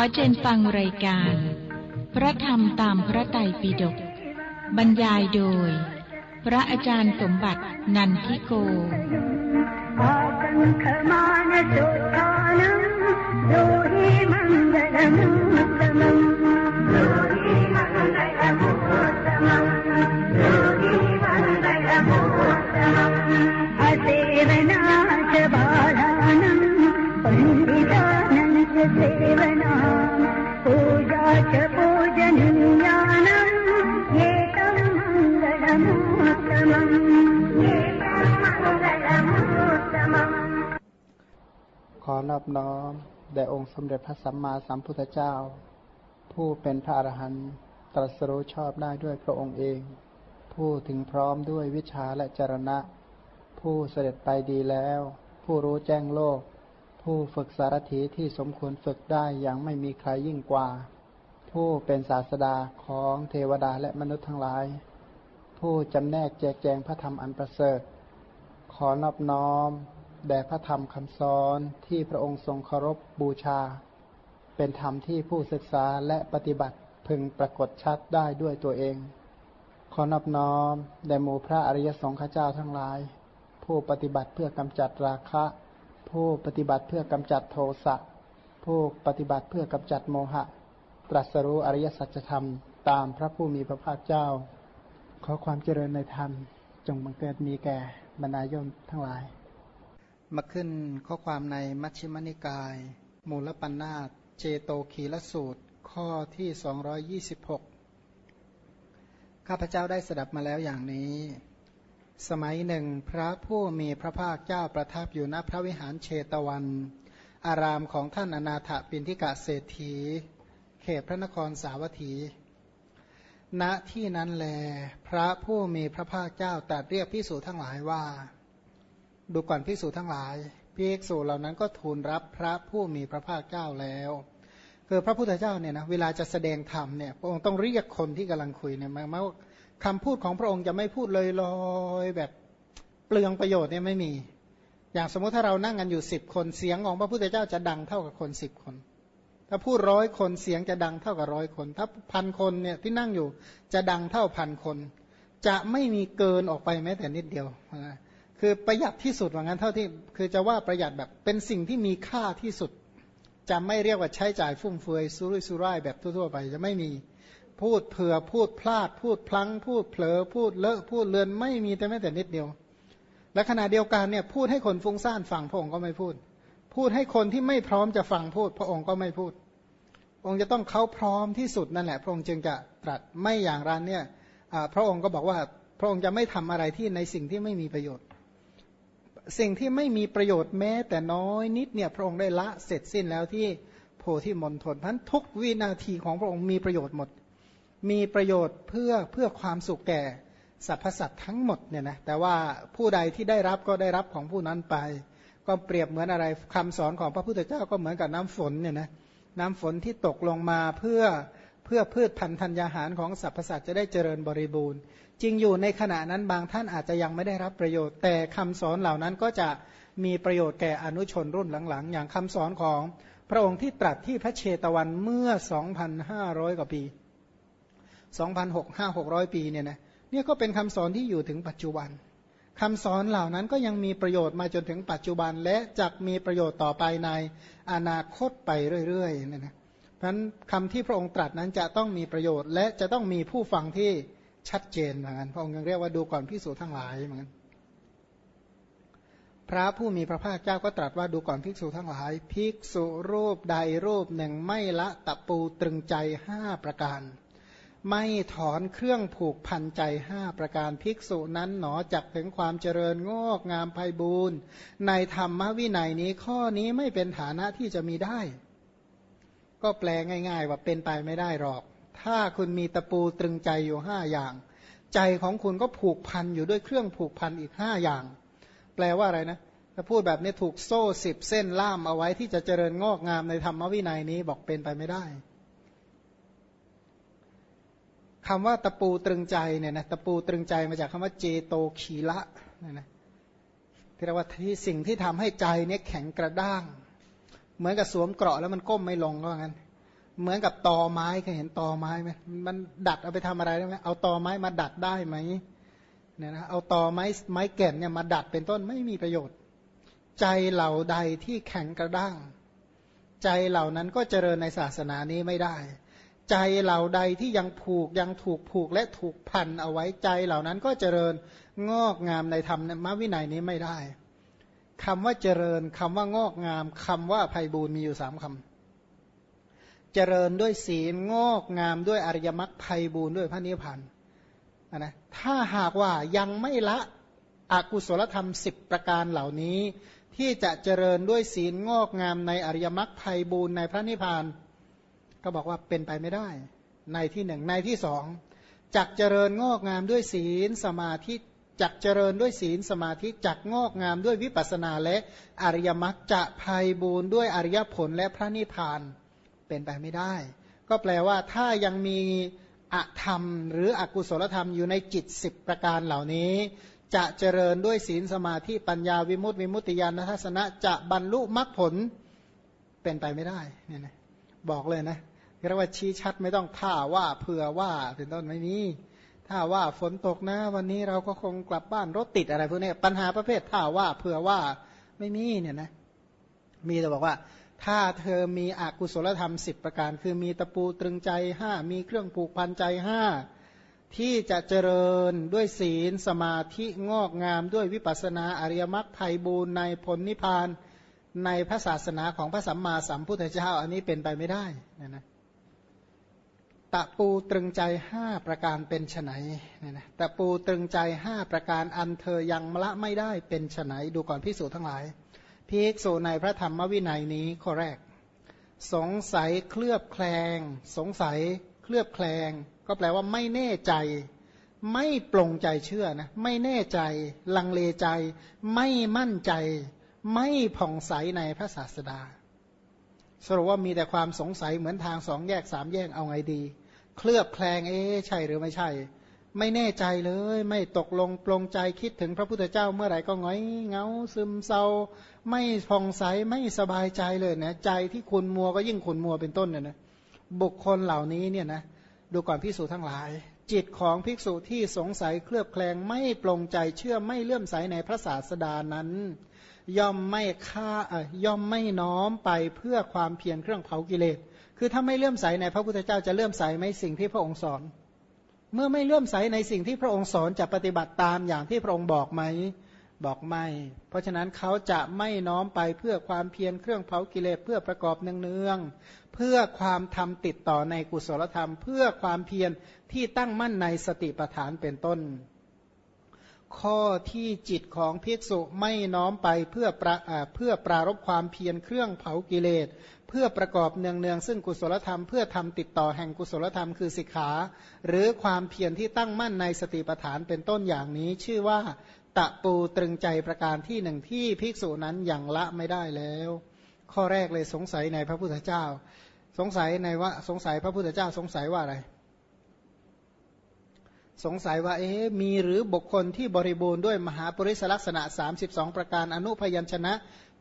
อเชิญฟังรายการ พระธรรมตามพระไตรปิฎกบรรยายโดย พระอาจารย์สมบัตินันทิโกโดหิมังกลมัง แด่องค์สมเด็จพระสัมมาสัมพุทธเจ้า ผู้เป็นพระอรหันต์ตรัสรู้ชอบได้ด้วยพระองค์เอง ผู้ถึงพร้อมด้วยวิชาและจรณะ ผู้เสด็จไปดีแล้ว ผู้รู้แจ้งโลก ผู้ฝึกสารถีที่สมควรฝึกได้อย่างไม่มีใครยิ่งกว่า ผู้เป็นศาสดาของเทวดาและมนุษย์ทั้งหลาย ผู้จำแนกแจกแจงพระธรรมอันประเสริฐ ขอนอบน้อม แด่พระธรรมคำสอนที่พระองค์ทรงเคารพบูชา เป็นธรรมที่ผู้ศึกษาและปฏิบัติพึงปรากฏชัดได้ด้วยตัวเอง ขอนอบน้อมแด่หมู่พระอริยสงฆ์เจ้าทั้งหลาย ผู้ปฏิบัติเพื่อกำจัดราคะ ผู้ปฏิบัติเพื่อกำจัดโทสะผู้ปฏิบัติเพื่อกำจัดโมหะ ตรัสรู้อริยสัจธรรมตามพระผู้มีพระภาคเจ้า ขอความเจริญในธรรมจงบังเกิดมีแก่บรรดาโยมทั้งหลาย มาขึ้นข้อความในมัชฌิมนิกาย มูลปัญนาตเจโตคีลสูตร ข้อที่ 226 ข้าพเจ้าได้สดับมาแล้วอย่างนี้ สมัยหนึ่งพระผู้มีพระภาคเจ้าประทับอยู่ณพระวิหารเชตวัน อารามของท่านอนาถปินทิกะเศรษฐี เขตพระนครสาวัตถี ณที่นั้นแล พระผู้มีพระภาคเจ้าตรัสเรียกพิสูจทั้งหลายว่า ดูก่อนภิกษุทั้งหลายภิกษุเหล่านั้นก็ทูลรับพระผู้มีพระภาคเจ้าแล้วคือพระพุทธเจ้าเนี่ยนะเวลาจะแสดงธรรมเนี่ยพระองค์ต้องเรียกคนที่กำลังคุยเนี่ยมาว่าคำพูดของพระองค์จะไม่พูดลอยๆแบบเปลืองประโยชน์เนี่ยไม่มี อย่างสมมติถ้าเรานั่งกันอยู่สิบคนเสียงของพระพุทธเจ้าจะดังเท่ากับคนสิบคน ถ้าพูดร้อยคนเสียงจะดังเท่ากับร้อยคน ถ้าพันคนเนี่ยที่นั่งอยู่จะดังเท่าพันคน จะไม่มีเกินออกไปแม้แต่นิดเดียวนะ คือประหยัดที่สุดว่างั้นเท่าที่คือจะว่าประหยัดแบบเป็นสิ่งที่มีค่าที่สุด จะไม่เรียกว่าใช้จ่ายฟุ่มเฟือยสุรุ่ยสุร่ายแบบทั่วๆไปจะไม่มีพูดเผื่อพูดพลาด พูดพลั้ง พูดเผลอพูดเลอะพูดเลือนไม่มีแต่แม้แต่นิดเดียว และขณะเดียวกันเนี่ยพูดให้คนฟุ้งซ่านฟังพระองค์ก็ไม่พูด พูดให้คนที่ไม่พร้อมจะฟังพูด พระองค์ก็ไม่พูด องค์จะต้องเขาพร้อมที่สุดนั่นแหละ พระองค์จึงจะตรัสไม่อย่างนั้นเนี่ยพระองค์ก็บอกว่าพระองค์จะไม่ทำอะไรที่ในสิ่งที่ไม่มีประโยชน์ สิ่งที่ไม่มีประโยชน์แม้แต่น้อยนิดเนี่ยพระองค์ได้ละเสร็จสิ้นแล้วที่โพธิมณฑลพันทุกวินาทีของพระองค์มีประโยชน์หมด มีประโยชน์เพื่อเพื่อความสุขแก่สรรพสัตว์ทั้งหมดเนี่ยนะแต่ว่าผู้ใดที่ได้รับก็ได้รับของผู้นั้นไป ก็เปรียบเหมือนอะไรคำสอนของพระพุทธเจ้าก็เหมือนกับน้ำฝนเนี่ยนะน้ำฝนที่ตกลงมาเพื่อ พื่อพืชพันธัญญาหารของสรรพสัตว์จะได้เจริญบริบูรณ์ จริงอยู่ในขณะนั้นบางท่านอาจจะยังไม่ได้รับประโยชน์ แต่คำสอนเหล่านั้นก็จะมีประโยชน์แก่อนุชนรุ่นหลังๆ อย่างคำสอนของพระองค์ที่ตรัสที่พระเชตวันเมื่อ 2,500 กว่าปี 2,600ปีเนี่ยนะเนี่ยก็เป็นคำสอนที่อยู่ถึงปัจจุบันคำสอนเหล่านั้นก็ยังมีประโยชน์มาจนถึงปัจจุบัน และจะมีประโยชน์ต่อไปในอนาคตไปเรื่อยๆเนี่ยนะ เพราะฉะนั้นคำที่พระองค์ตรัสนั้นจะต้องมีประโยชน์ และจะต้องมีผู้ฟังที่ชัดเจนเหมือนกันพระองค์ยังเรียกว่าดูก่อนพิสูจทั้งหลายเหมือนกันพระผู้มีพระภาคเจ้าก็ตรัสว่าดูก่อนภิกษุทั้งหลาย ภิกษุรูปใดรูปหนึ่งไม่ละตะปูตรึงใจห้าประการ ไม่ถอนเครื่องผูกพันใจห้าประการภิกษุนั้นหนอจักถึงความเจริญงอกงามไพบูรณ์ในธรรมวินัยนี้ข้อนี้ไม่เป็นฐานะที่จะมีได้ ก็แปลง่าย ๆ ว่าเป็นไปไม่ได้หรอก ถ้าคุณมีตะปูตรึงใจอยู่ห้าอย่าง ใจของคุณก็ผูกพันอยู่ด้วยเครื่องผูกพันอีกห้าอย่าง แปลว่าอะไรนะถ้าพูดแบบนี้ถูกโซ่สิบเส้นล่ามเอาไว้ที่จะเจริญงอกงามในธรรมวินัยนี้บอกเป็นไปไม่ได้คำว่าตะปูตรึงใจเนี่ยนะตะปูตรึงใจมาจากคำว่าเจโตขีละเนี่ยนะที่เรียกว่าที่สิ่งที่ทำให้ใจเนี่ยแข็งกระด้าง เหมือนกับสวมเกราะแล้วมันก้มไม่ลงก็งั้น เหมือนกับตอไม้เคยเห็นตอไม้ไหมมันดัดเอาไปทำอะไรได้ไหมเอาตอไม้มาดัดได้ไหมเนี่ยนะเอาตอไม้ไม้แก่นเนี่ยมาดัดเป็นต้นไม่มีประโยชน์ ใจเหล่าใดที่แข็งกระด้าง ใจเหล่านั้นก็เจริญในศาสนานี้ไม่ได้ ใจเหล่าใดที่ยังผูกยังถูกผูกและถูกพันเอาไว้ใจเหล่านั้นก็เจริญงอกงามในธรรมมวินัยนี้ไม่ได้ คำว่าเจริญคำว่างอกงามคำว่าภัยบูรมีอยู่สามคำเจริญด้วยศีลงอกงามด้วยอริยมรรคภัยบูรด้วยพระนิพพานนะถ้าหากว่ายังไม่ละอกุศลธรรมสิบประการเหล่านี้ ที่จะเจริญด้วยศีลงอกงามในอริยมรรคภัยบูรในพระนิพพาน ก็บอกว่าเป็นไปไม่ได้ ในที่หนึ่งในที่สองจักเจริญงอกงามด้วยศีลสมาธิ จักเจริญด้วยศีลสมาธิจักงอกงามด้วยวิปัสสนาและอริยมรรคจะภัยบูรด้วยอริยผลและพระนิพพานเป็นไปไม่ได้ ก็แปลว่าถ้ายังมีอธรรม หรืออกุศลธรรมอยู่ในจิตสิบประการเหล่านี้ จะเจริญด้วยศีลสมาธิปัญญาวิมุตติวิมุตติญาณทัศนะจะบรรลุมรรคผลเป็นไปไม่ได้เนี่ยนะบอกเลยนะเรียกว่าชี้ชัดไม่ต้องท่าว่าเผื่อว่าเป็นต้นไม่มี ถ้าว่าฝนตกนะ วันนี้เราก็คงกลับบ้านรถติดอะไรพวกนี้ปัญหาประเภทถ้าว่าเผื่อว่าไม่มีเนี่ยนะ มีแต่บอกว่า ถ้าเธอมีอกุศลธรรมสิบประการ คือมีตะปูตรึงใจห้ามีเครื่องผูกพันใจห้าที่จะเจริญด้วยศีลสมาธิงอกงามด้วยวิปัสนาอริยมรรคไพบูรในผลนิพพานในพระศาสนาของพระสัมมาสัมพุทธเจ้าอันนี้เป็นไปไม่ได้นะนะ ตะปูตรึงใจห้าประการเป็นไนเนี่ยนะตะปูตรึงใจห้าประการอันเธอยังละไม่ได้เป็นไนดูก่อนพิสูจทั้งหลายพิกษุในพระธรรมวินัยนี้ข้อแรก สงสัยเคลือบแคลง สงสัยเคลือบแคลง ก็แปลว่าไม่แน่ใจ ไม่ปลงใจเชื่อนะไม่แน่ใจ ลังเลใจ ไม่มั่นใจ ไม่ผ่องใสในพระศาสดาสรุปว่ามีแต่ความสงสัยเหมือนทางสองแยกสามแยกเอาไงดี เคลือบแคลงเอ๊ใช่หรือไม่ใช่ ไม่แน่ใจเลย ไม่ตกลงปลงใจคิดถึงพระพุทธเจ้าเมื่อไหร่ก็ง้อยเงาซึมเศร้า ไม่ผ่องใสไม่สบายใจเลยนะใจที่คุณมัวก็ยิ่งคุณมัวเป็นต้นเนี่ยนะบุคคลเหล่านี้เนี่ยนะดูก่อนพิสูจทั้งหลาย จิตของภิกษุที่สงสัยเคลือบแคลงไม่ปลงใจเชื่อไม่เลื่อมใสในพระศาสดานั้น ย่อมไม่ฆ่าย่อมไม่น้อมไปเพื่อความเพียรเครื่องเผากิเลส คือถ้าไม่เลื่อมใสในพระพุทธเจ้าจะเลื่อมใสไหมสิ่งที่พระองค์สอน เมื่อไม่เลื่อมใสในสิ่งที่พระองค์สอนจะปฏิบัติตามอย่างที่พระองค์บอกไหมบอกไม่ เพราะฉะนั้นเขาจะไม่น้อมไปเพื่อความเพียรเครื่องเผากิเลสเพื่อประกอบเนืองๆเพื่อความทำติดต่อในกุศลธรรม เพื่อความเพียรที่ตั้งมั่นในสติปัฏฐานเป็นต้น ข้อที่จิตของภิกษุไม่น้อมไปเพื่อประเพื่อปรารบความเพียรเครื่องเผากิเลส เพื่อประกอบเนืองๆซึ่งกุศลธรรมเพื่อทำติดต่อแห่งกุศลธรรมคือสิกขา หรือความเพียรที่ตั้งมั่นในสติปัฏฐานเป็นต้นอย่างนี้ ชื่อว่า ตะปูตรึงใจประการที่หนึ่งที่ภิกษุนั้นยังละไม่ได้แล้ว ข้อแรกเลยสงสัยในพระพุทธเจ้า สงสัยในว่าสงสัยพระพุทธเจ้าสงสัยว่าอะไร สงสัยว่าเอ๊มีหรือบุคคลที่บริบูรณ์ด้วยมหาปริศลักษณะ 32 ประการอนุพยัญชนะ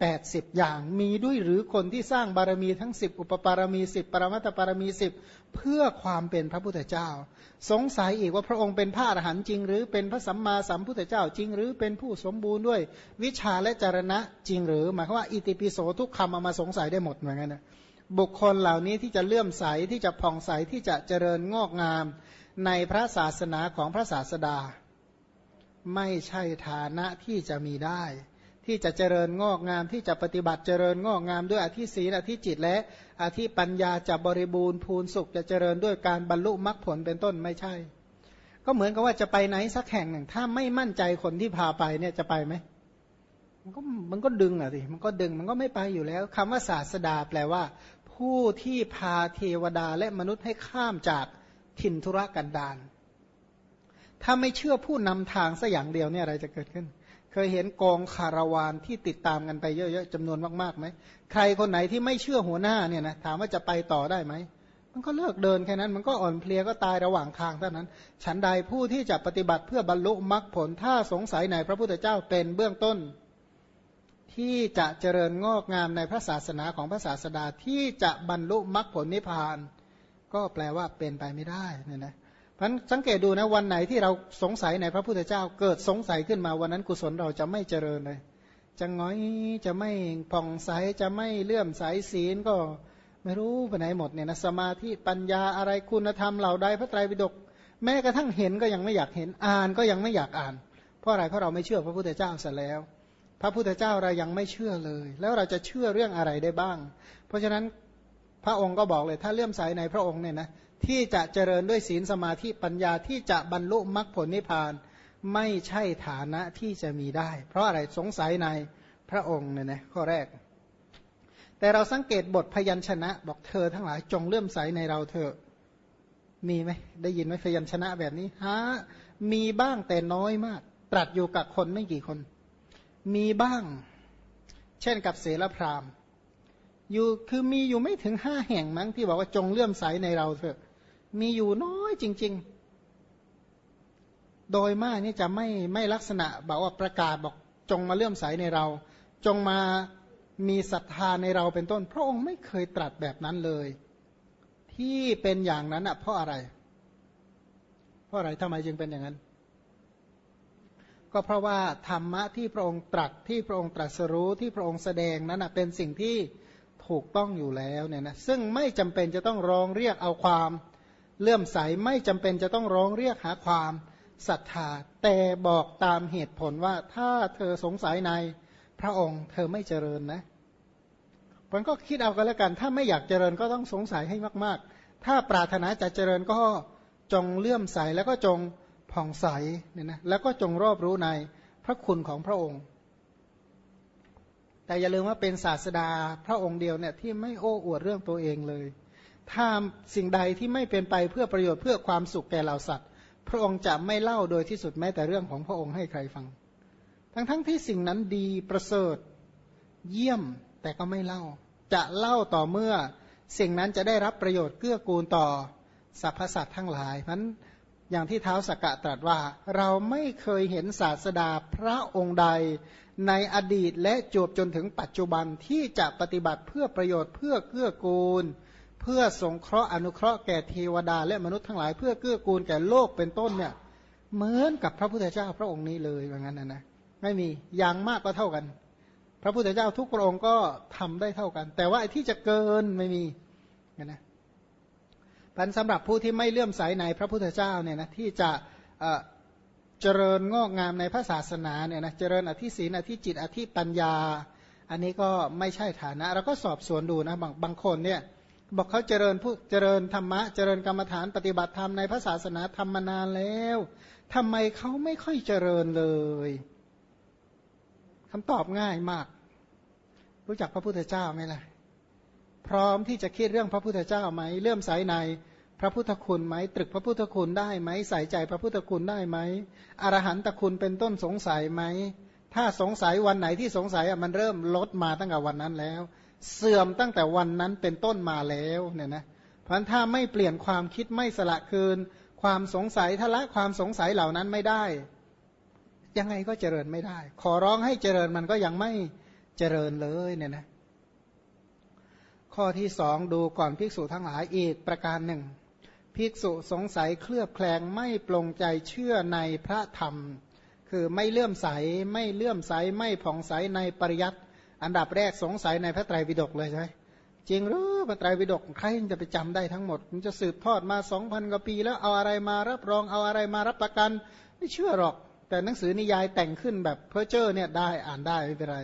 แปดสิบอย่างมีด้วยหรือคนที่สร้างบารมีทั้งสิบอุปปารมีสิบปรมัตถปารมีสิบเพื่อความเป็นพระพุทธเจ้า สงสัยอีกว่าพระองค์เป็นพระอรหันต์จริง หรือเป็นพระสัมมาสัมพุทธเจ้าจริง หรือเป็นผู้สมบูรณ์ด้วยวิชาและจารณะจริง หรือหมายความว่าอิติปิโสทุกคำเอามาสงสัยได้หมดเหมือนกันนะบุคคลเหล่านี้ที่จะเลื่อมใสที่จะผ่องใสที่จะเจริญงอกงาม ในพระศาสนาของพระศาสดา ไม่ใช่ฐานะที่จะมีได้ ที่จะเจริญงอกงามที่จะปฏิบัติเจริญงอกงามด้วยอธิศีลอธิจิตและอธิปัญญาจะบริบูรณ์พูนสุขจะเจริญด้วยการบรรลุมรรคผลเป็นต้นไม่ใช่ ก็เหมือนกับว่าจะไปไหนสักแห่งหนึ่ง ถ้าไม่มั่นใจคนที่พาไปเนี่ยจะไปไหมมันก็มันก็ดึงอะสิมันก็ดึงมันก็ไม่ไปอยู่แล้วคำว่าศาสดาแปลว่า ผู้ที่พาเทวดาและมนุษย์ให้ข้ามจาก ถิ่นธุรกันดารถ้าไม่เชื่อผู้นำทางสัอย่างเดียวเนี่ยอะไรจะเกิดขึ้น เคยเห็นกองคาราวานที่ติดตามกันไปเยอะๆจำนวนมากๆไหมใครคนไหนที่ไม่เชื่อหัวหน้าเนี่ยนะถามว่าจะไปต่อได้ไหมมันก็เลิกเดินแค่นั้นมันก็อ่อนเพลียก็ตายระหว่างทางเท่านั้น ฉันใดผู้ที่จะปฏิบัติเพื่อบรรลุมรรคผลถ้าสงสัยในพระพุทธเจ้าเป็นเบื้องต้น ที่จะเจริญงอกงามในพระศาสนาของพระศาสดาที่จะบรรลุมรรคผลนิพพาน ก็แปลว่าเป็นไปไม่ได้เนี่ยนะพันสังเกตดูนะวันไหนที่เราสงสัยในพระพุทธเจ้า เกิดสงสัยขึ้นมาวันนั้นกุศลเราจะไม่เจริญเลย จะง้อยจะไม่ผ่องใสจะไม่เลื่อมใสศีลก็ไม่รู้ไปไหนหมดเนี่ยนะสมาธิปัญญาอะไรคุณธรรมเหล่าใดพระไตรปิฎกแม้กระทั่งเห็นก็ยังไม่อยากเห็นอ่านก็ยังไม่อยากอ่าน เพราะอะไรเพราะเราไม่เชื่อพระพุทธเจ้าเสียแล้ว พระพุทธเจ้าเรายังไม่เชื่อเลย แล้วเราจะเชื่อเรื่องอะไรได้บ้าง เพราะฉะนั้น พระองค์ก็บอกเลยถ้าเลื่อมใสในพระองค์เนี่ยนะที่จะเจริญด้วยศีลสมาธิปัญญาที่จะบรรลุมรรคผลนิพพาน ไม่ใช่ฐานะที่จะมีได้ เพราะอะไรสงสัยในพระองค์เนี่ยนะข้อแรก แต่เราสังเกตบทพยัญชนะ บอกเธอทั้งหลายจงเลื่อมใสในเราเถอะมีไหมได้ยินไหมพยัญชนะแบบนี้ฮะมีบ้างแต่น้อยมาก ตรัสอยู่กับคนไม่กี่คน มีบ้าง เช่นกับเสรพราม อยู่คือมีอยู่ไม่ถึงห้าแห่งมั้งที่บอกว่าจงเลื่อมใสในเราเถอะ มีอยู่น้อยจริง ๆ โดยมากนี่จะไม่ไม่ลักษณะบอกว่าประกาศบอกจงมาเลื่อมใสในเรา จงมามีศรัทธาในเราเป็นต้น พระองค์ไม่เคยตรัสแบบนั้นเลย ที่เป็นอย่างนั้นอะเพราะอะไร เพราะอะไรทำไมจึงเป็นอย่างนั้น ก็เพราะว่าธรรมะที่พระองค์ตรัสที่พระองค์ตรัสรู้ที่พระองค์แสดงนั้นเป็นสิ่งที่ ถูกต้องอยู่แล้วเนี่ยนะซึ่งไม่จำเป็นจะต้องร้องเรียกเอาความเลื่อมใสไม่จำเป็นจะต้องร้องเรียกหาความศรัทธา แต่บอกตามเหตุผลว่าถ้าเธอสงสัยในพระองค์ เธอไม่เจริญนะมันก็คิดเอากันแล้วกัน ถ้าไม่อยากเจริญก็ต้องสงสัยให้มาก ๆ ถ้าปรารถนาจะเจริญก็จงเลื่อมใสแล้วก็จงผ่องใสเนี่ยนะแล้วก็จงรอบรู้ในพระคุณของพระองค์ แต่อย่าลืมว่าเป็นศาสดาพระองค์เดียวเนี่ยที่ไม่โอ้อวดเรื่องตัวเองเลย ถ้าสิ่งใดที่ไม่เป็นไปเพื่อประโยชน์เพื่อความสุขแก่เหล่าสัตว์ พระองค์จะไม่เล่าโดยที่สุดแม้แต่เรื่องของพระองค์ให้ใครฟัง ทั้งๆทที่สิ่งนั้นดีประเสริฐเยี่ยมแต่ก็ไม่เล่า จะเล่าต่อเมื่อสิ่งนั้นจะได้รับประโยชน์เกื้อกูลต่อสรรพสัตว์ทั้งหลายมัน อย่างที่เท้าสกกะตรัสว่า เราไม่เคยเห็นศาสดาพระองค์ใดในอดีตและจวบจนถึงปัจจุบันที่จะปฏิบัติเพื่อประโยชน์เพื่อเกื้อกูล เพื่อสงเคราะห์อนุเคราะห์แก่เทวดา และมนุษย์ทั้งหลายเพื่อเกื้อกูลแก่โลกเป็นต้นเนี่ยเหมือนกับพระพุทธเจ้าพระองค์นี้เลยว่างั้นนะนะไม่มีอย่างมากก็เท่ากัน พระพุทธเจ้าทุกพระองค์ก็ทำได้เท่ากัน แต่ว่าไอ้ที่จะเกินไม่มีนะ พันสำหรับผู้ที่ไม่เลื่อมใสในพระพุทธเจ้าเนี่ยนะที่จะเจริญงอกงามในพระศาสนาเนี่ยนะเจริญอธิศีนอธิจิตอธิปัญญา อันนี้ก็ไม่ใช่ฐานะเราก็สอบสวนดูนะบางบางคนเนี่ยบอกเขาเจริญผู้เจริญธรรมะเจริญกรรมฐานปฏิบัติธรรมในพระศาสนาธรรมนานแล้วทำไมเขาไม่ค่อยเจริญเลยคำตอบง่ายมาก รู้จักพระพุทธเจ้าไหมล่ะ พร้อมที่จะคิดเรื่องพระพุทธเจ้าไหมเลื่อมใสในพระพุทธคุณไหมตรึกพระพุทธคุณได้ไหมใส่ใจพระพุทธคุณได้ไหมอรหันตคุณเป็นต้นสงสัยไหมถ้าสงสัยวันไหนที่สงสัยอะมันเริ่มลดมาตั้งแต่วันนั้นแล้ว เสื่อมตั้งแต่วันนั้นเป็นต้นมาแล้วเนี่ยนะเพราะถ้าไม่เปลี่ยนความคิดไม่สละคืน ความสงสัยถ้าละความสงสัยเหล่านั้นไม่ได้ ยังไงก็เจริญไม่ได้ ขอร้องให้เจริญมันก็ยังไม่เจริญเลยเนี่ยนะ ข้อที่สองดูก่อนภิกษุทั้งหลายอีกประการหนึ่ง ภิกษุสงสัยเคลือบแคลงไม่ปลงใจเชื่อในพระธรรม คือไม่เลื่อมใสไม่เลื่อมใสไม่ผ่องใสในปริยัติอันดับแรกสงสัยในพระไตรปิฎกเลยใช่ไหมจริงหรือพระไตรปิฎกใครจะไปจำได้ทั้งหมด มันจะสืบทอดมาสองพันกว่าปี แล้วเอาอะไรมารับรองเอาอะไรมารับประกัน ไม่เชื่อหรอก แต่หนังสือนิยายแต่งขึ้นแบบเพอเจอเนี่ยได้อ่านได้ไม่เป็นไร